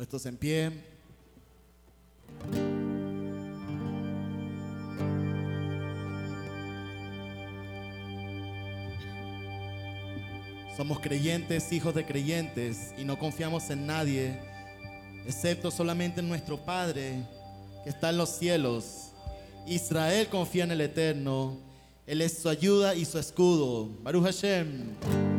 puestos en pie. Somos creyentes, hijos de creyentes, y no confiamos en nadie, excepto solamente en nuestro Padre que está en los cielos. Israel confía en el Eterno, Él es su ayuda y su escudo. Baruch Hashem.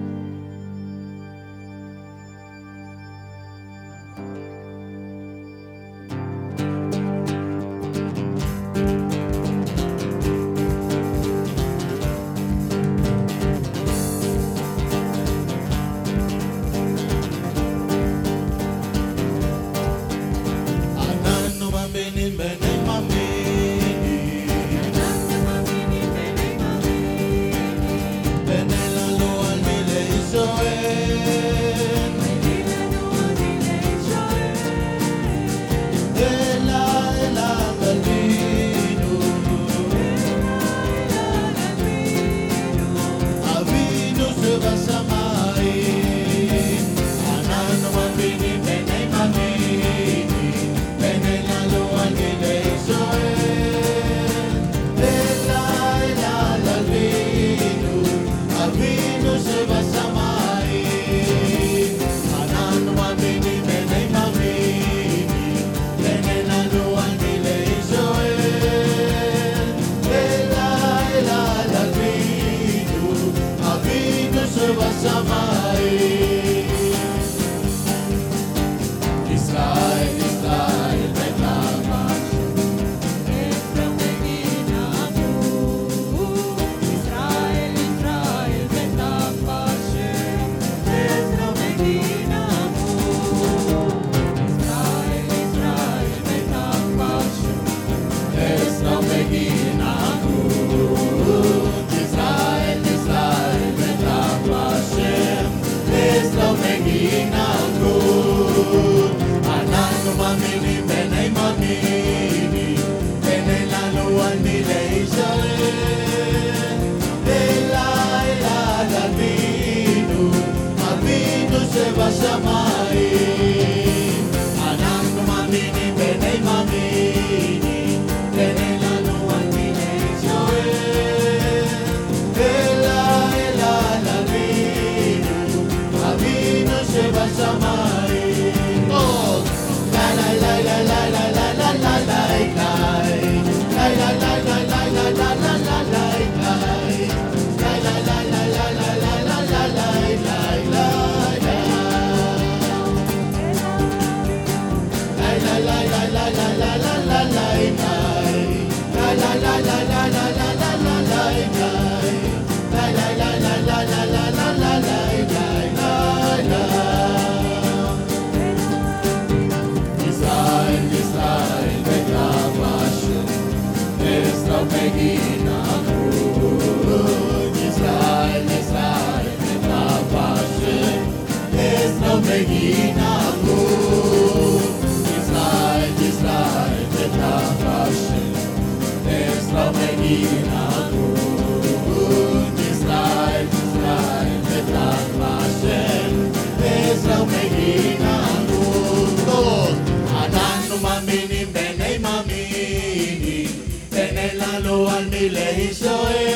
אדוני לישראל.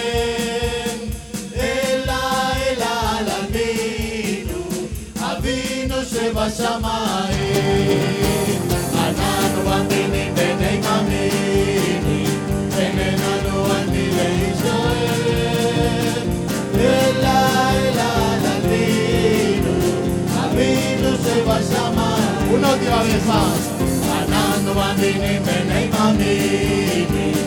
אלה אלה עלמינו, אבינו שבשמיים. אנחנו מאמינים בני מאמינים, אין לנו עלמי לישראל. אלה אלה עלמינו, אבינו שבשמיים. הוא לא דיבר לך. אנחנו מאמינים בני מאמינים.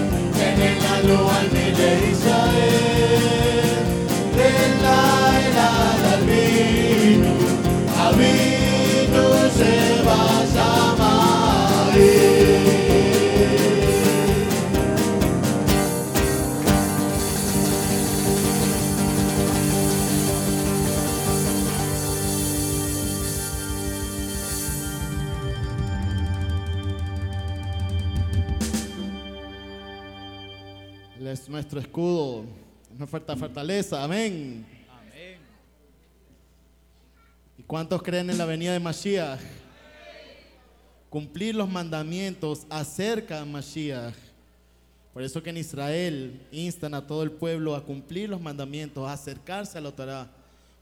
Alelalo al mi de Israel. nuestro escudo, nuestra fortaleza. Amén. Amén. ¿Y cuántos creen en la venida de Mashiach? Cumplir los mandamientos acerca de Mashiach. Por eso que en Israel instan a todo el pueblo a cumplir los mandamientos, a acercarse a la Torah.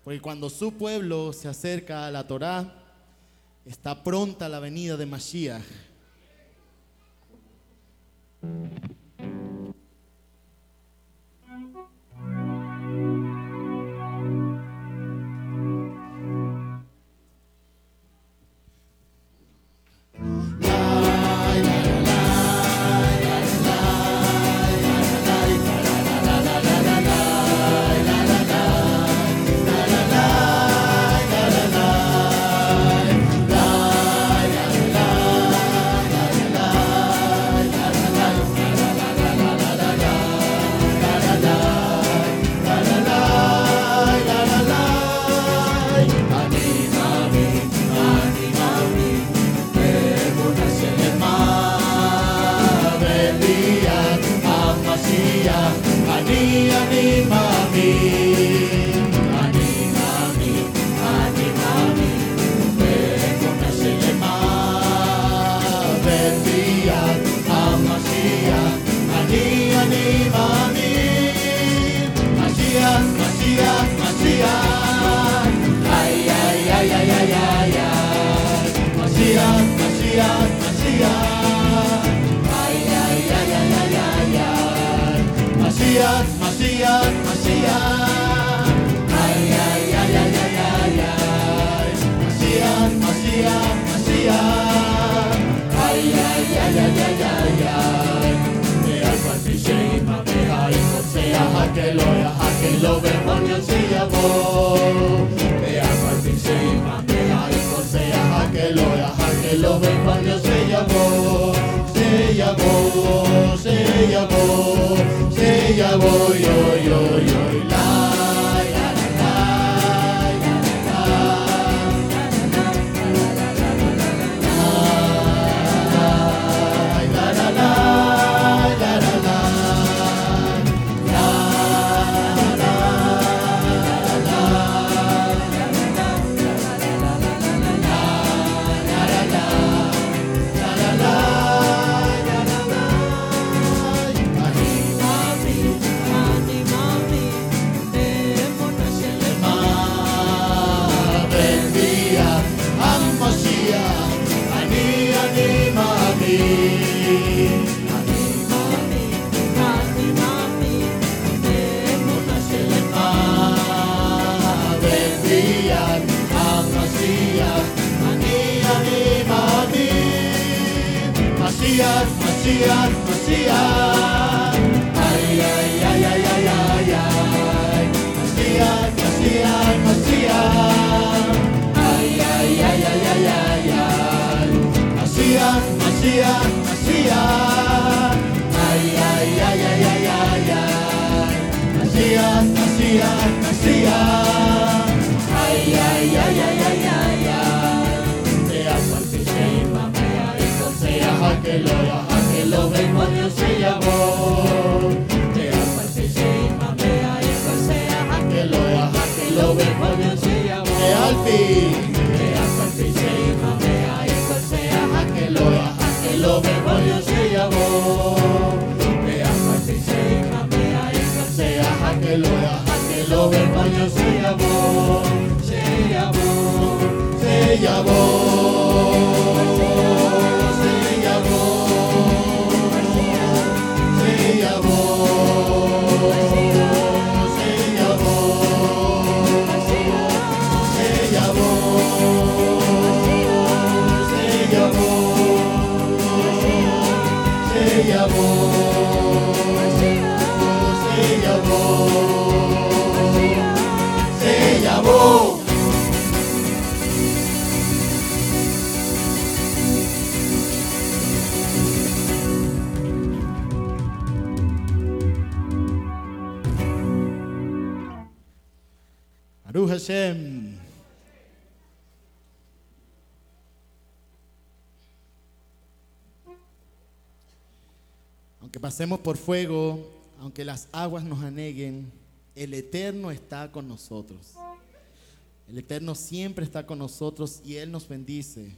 Porque cuando su pueblo se acerca a la Torah, está pronta la venida de Mashiach. Aleluya, aquí lo mejor se llamó. Y Corsea. Aleluya, lo mejor se llamó. Se llamó, se llamó, se llamó, yo, yo, yo. La, Messias, Messias, Messias. Ay, ay, ay, ay, ay, ay, ay. Messias, Messias, Messias. Ay, ay, ay, ay, ay, ay, ay. Messias, Messias, Messias. Se Yahweh, say Yahweh, say Yahweh. Baruch Hashem. Aunque pasemos por fuego, aunque las aguas nos aneguen, el Eterno está con nosotros. El Eterno siempre está con nosotros y Él nos bendice.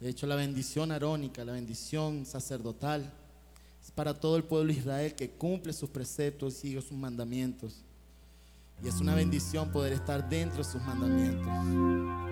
De hecho, la bendición arónica, la bendición sacerdotal, es para todo el pueblo de Israel que cumple sus preceptos y sigue sus mandamientos. Y es una bendición poder estar dentro de sus mandamientos.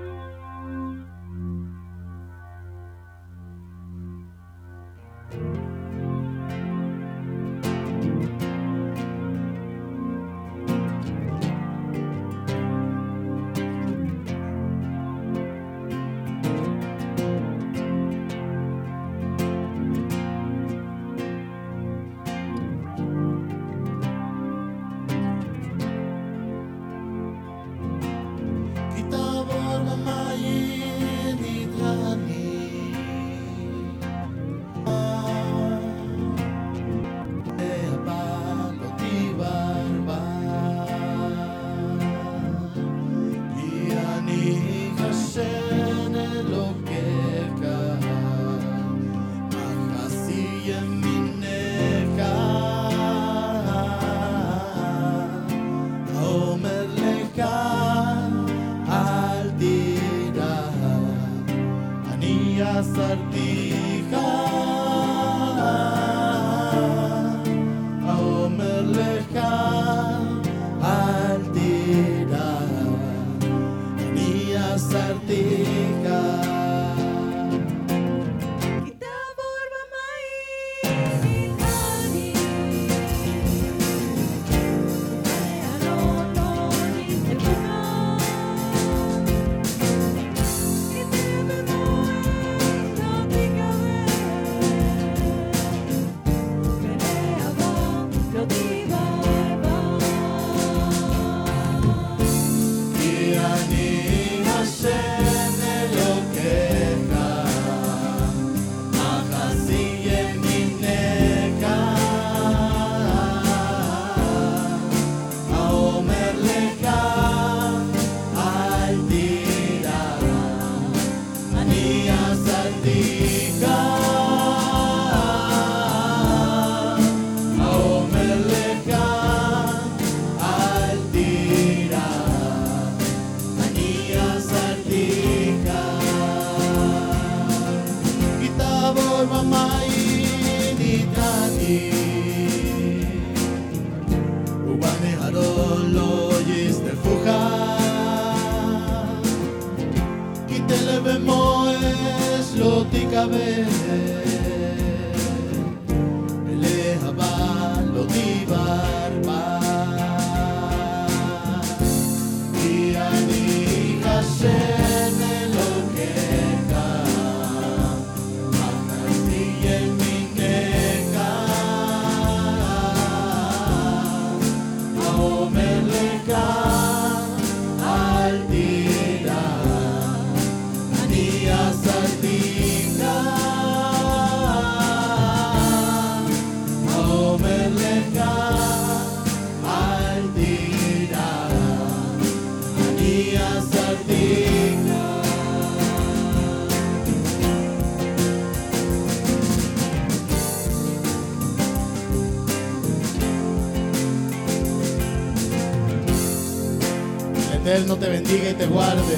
Eterno te bendiga y te guarde.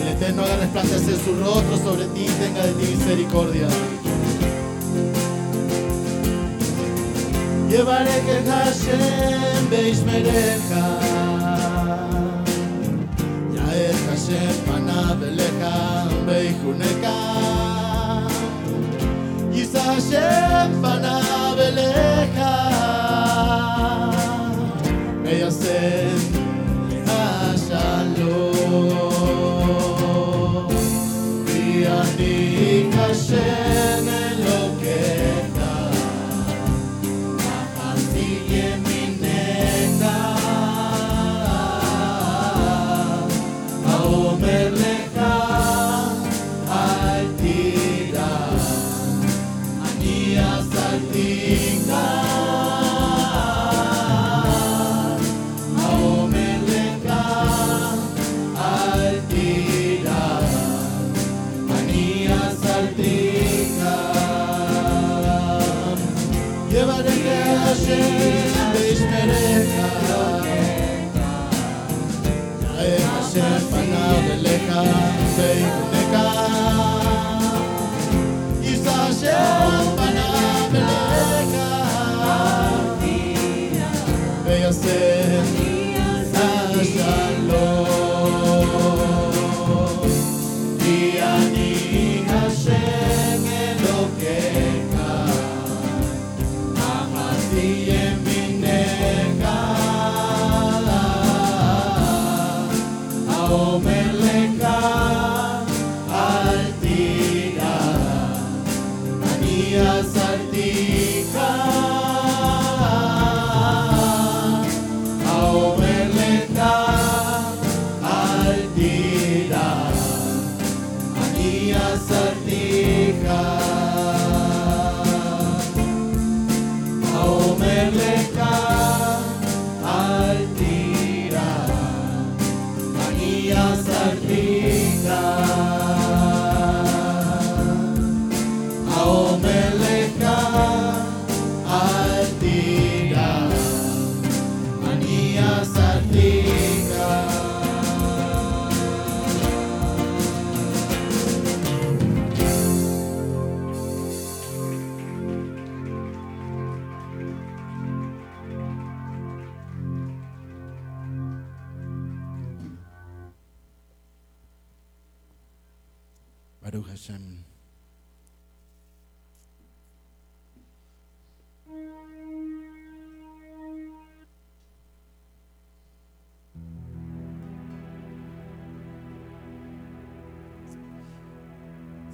El Eterno haga resplandecer su rostro sobre ti y tenga de ti misericordia. Llevaré que Hashem Beishmereja, Yael Hashem Panabeleja Beijuneka, Yisa Hashem Panabeleja, Beyasem yourself.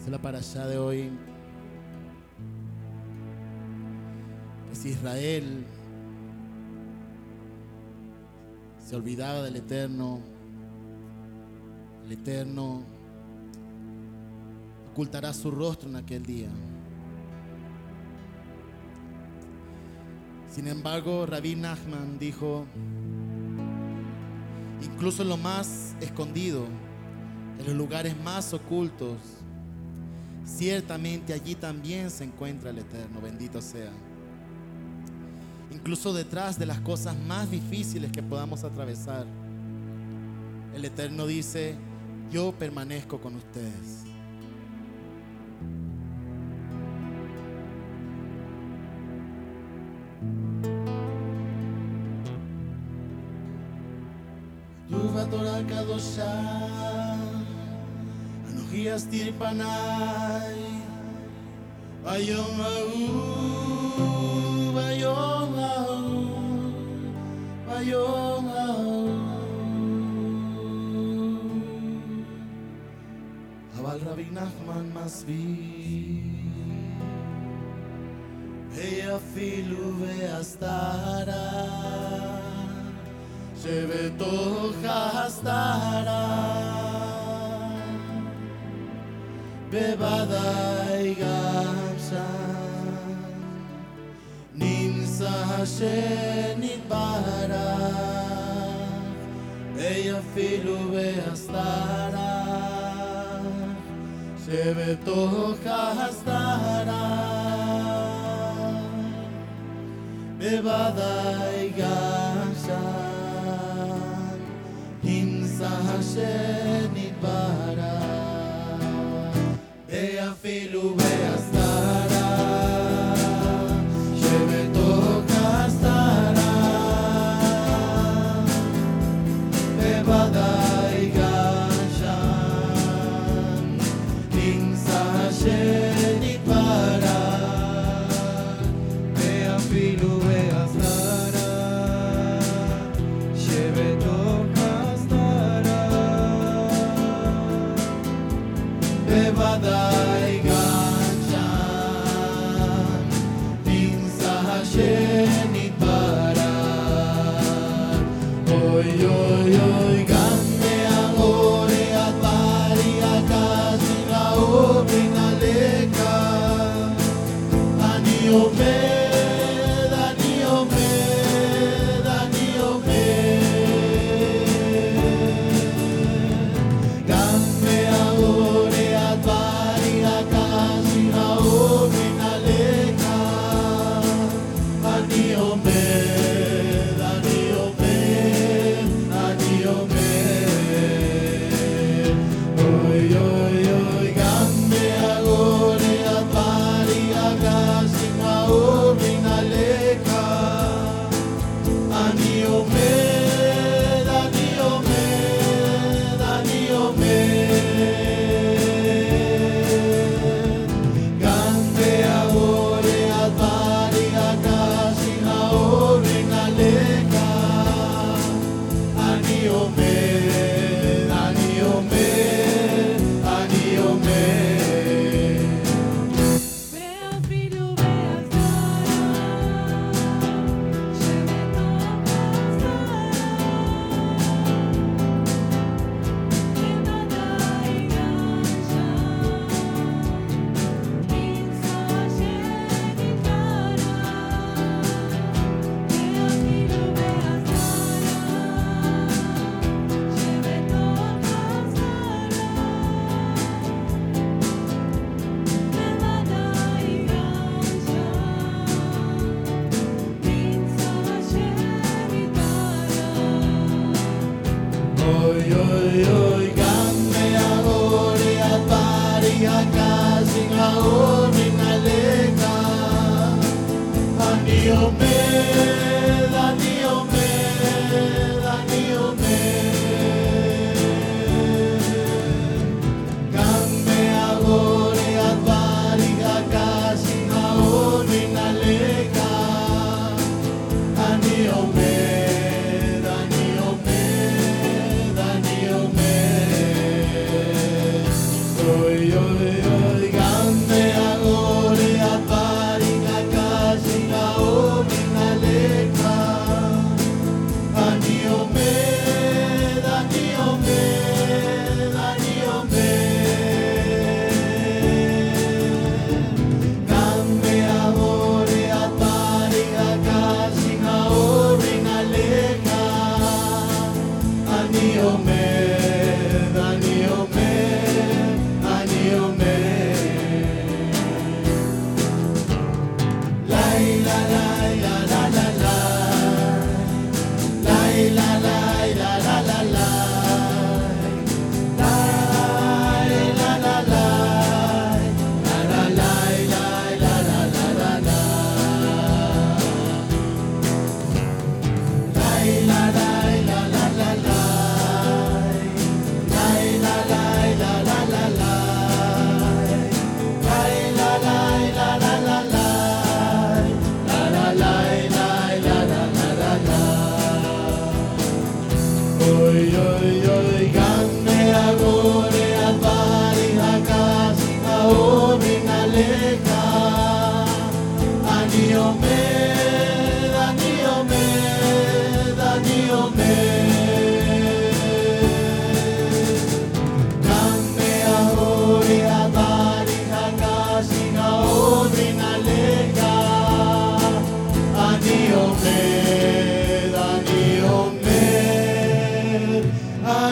Es la parasha de hoy. Que si Israel se olvidaba del Eterno, el Eterno ocultará su rostro en aquel día. Sin embargo, Rabbi Nachman dijo, incluso en lo más escondido, en los lugares más ocultos, ciertamente allí también se encuentra el Eterno, bendito sea. Incluso detrás de las cosas más difíciles que podamos atravesar, el Eterno dice, yo permanezco con ustedes. Bayom Ha'u, Bayom Ha'u, Bayom Ha'u. אבל רבי נחמן מסביר, אפילו והסתרה, שבתוך ההסתרה, בוודאי גם Hashem, Nimsa Hashem Nitbarach, Beyafilu Beastarach, Shebetocha Hastarach, Bevadai Gashan, Nimsa Hashem Nitbarach, Beyafilu astara. yo, yo, yo.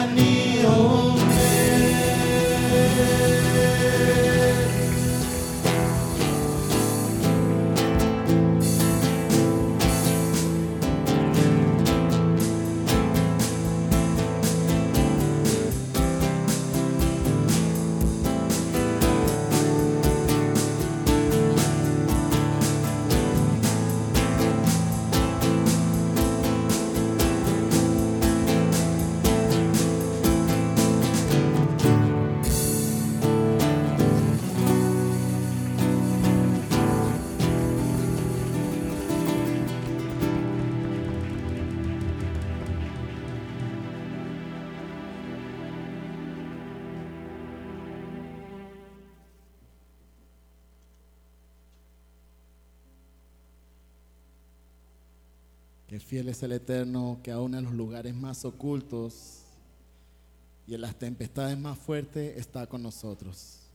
I need. es el Eterno que aún en los lugares más ocultos y en las tempestades más fuertes está con nosotros.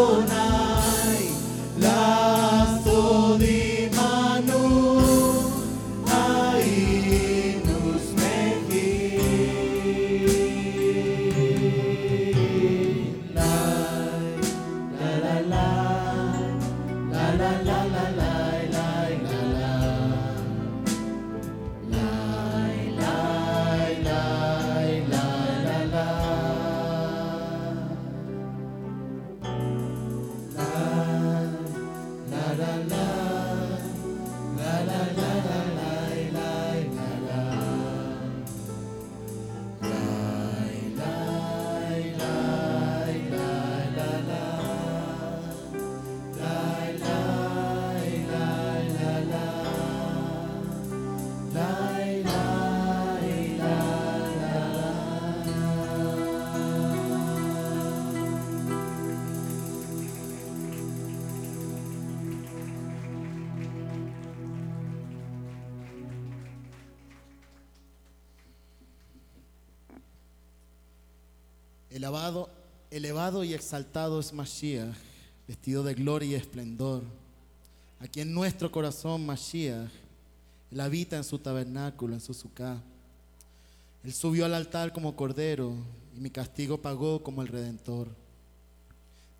no Elevado, y exaltado es Mashiach, vestido de gloria y esplendor. Aquí en nuestro corazón, Mashiach, Él habita en su tabernáculo, en su sucá. Él subió al altar como cordero y mi castigo pagó como el redentor.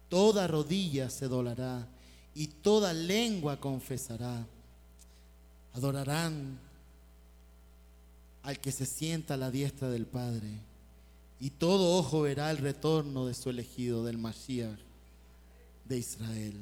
Toda rodilla se doblará y toda lengua confesará. Adorarán al que se sienta a la diestra del Padre. Y todo ojo verá el retorno de su elegido, del Mashiach de Israel.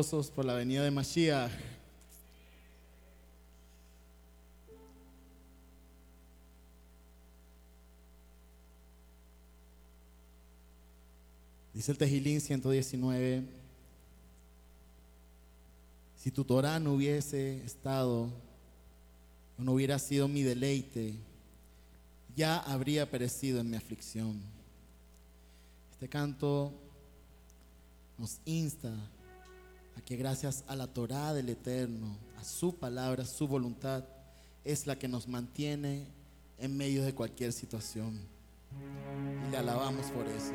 por la venida de Mashiach. Dice el Tejilín 119, si tu Torah no hubiese estado, no hubiera sido mi deleite, ya habría perecido en mi aflicción. Este canto nos insta a que gracias a la Torá del Eterno, a su palabra, a su voluntad, es la que nos mantiene en medio de cualquier situación. Y le alabamos por eso.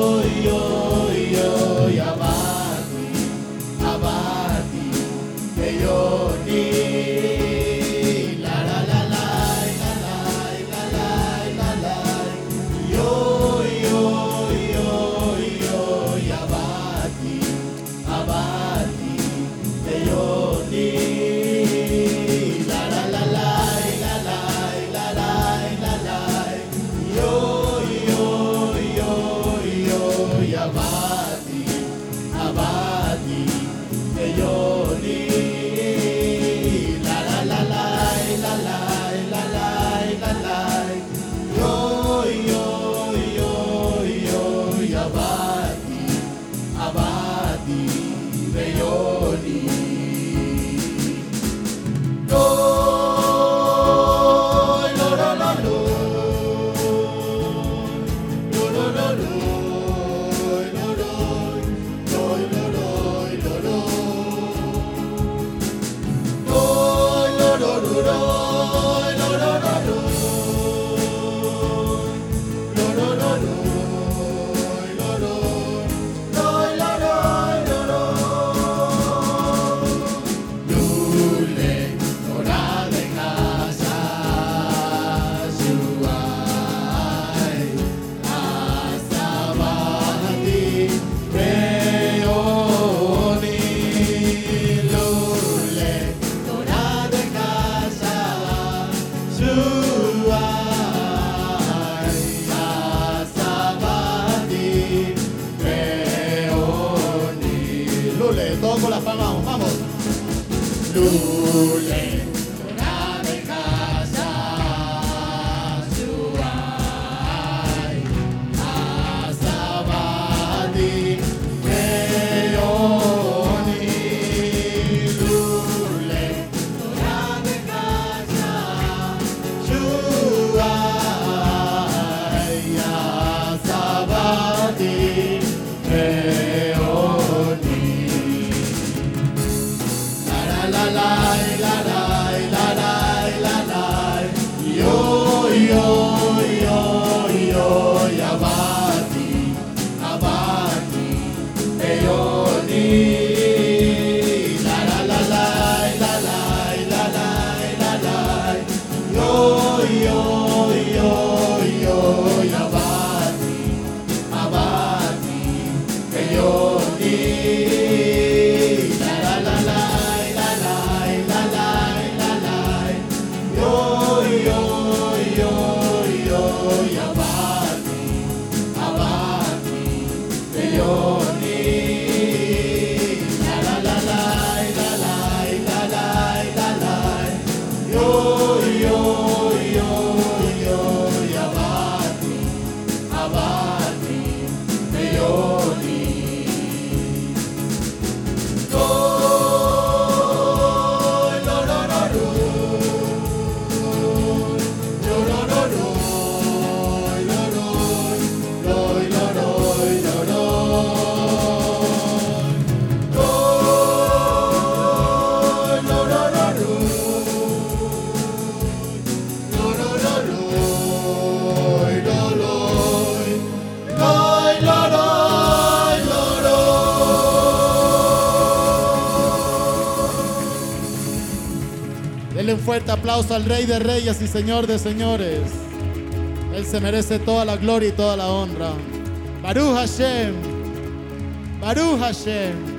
yo. see. Aplauso al Rey de Reyes y Señor de Señores. Él se merece toda la gloria y toda la honra. Baruch Hashem. Baruch Hashem.